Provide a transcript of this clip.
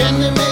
Pretending